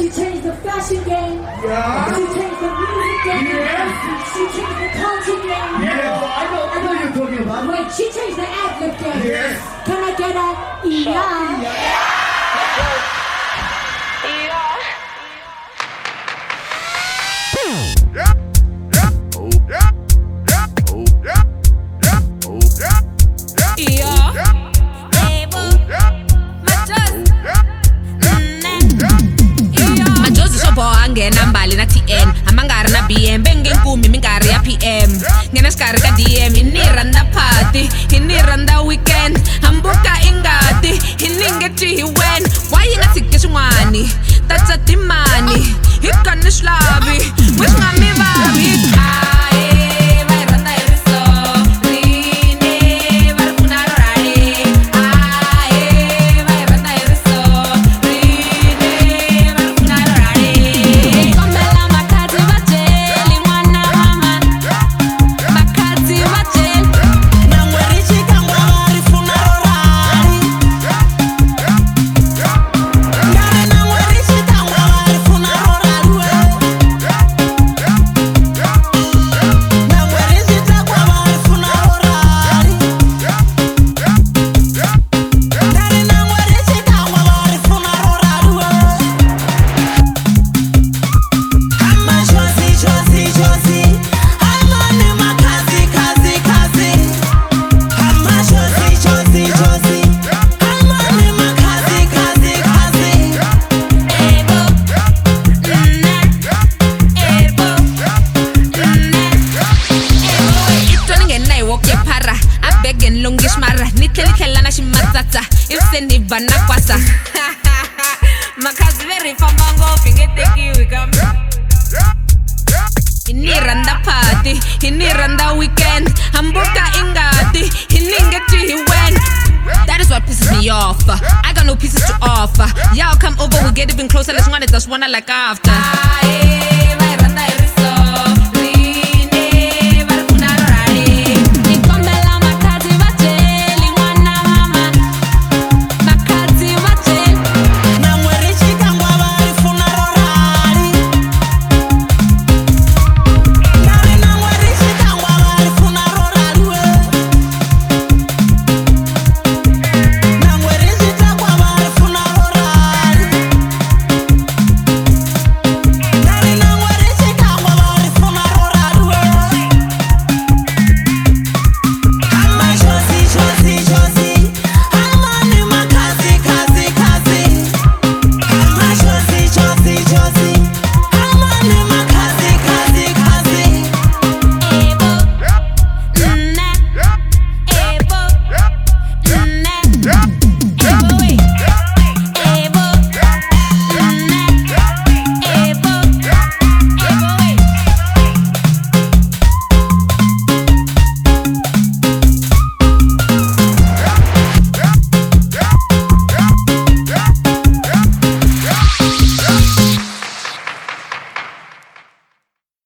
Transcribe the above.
She changed the fashion game. Yeah. She changed the music game. Yes. She changed the culture game. Yeah, I know, I know you're talking about. Wait, she changed the ad-lib game. Yes. Can I get a yeah? Angena mbali na tn amangari na bm bengenkumi minkarhi ya pm nghena xikarhi ka dm hi abege mara ni tlhe na ximatsatsa ivi se ni ba na kwasa makhazi ve ri famba ngopfu hi nge tekiwi kambe hi ni rhandza party hi weekend hambuka i ngati hi ni ngeti hi That is what pisses me off. I got no pieces to offer. Y'all come over, we get even closer. Let's want it, that's one I like after. Aye,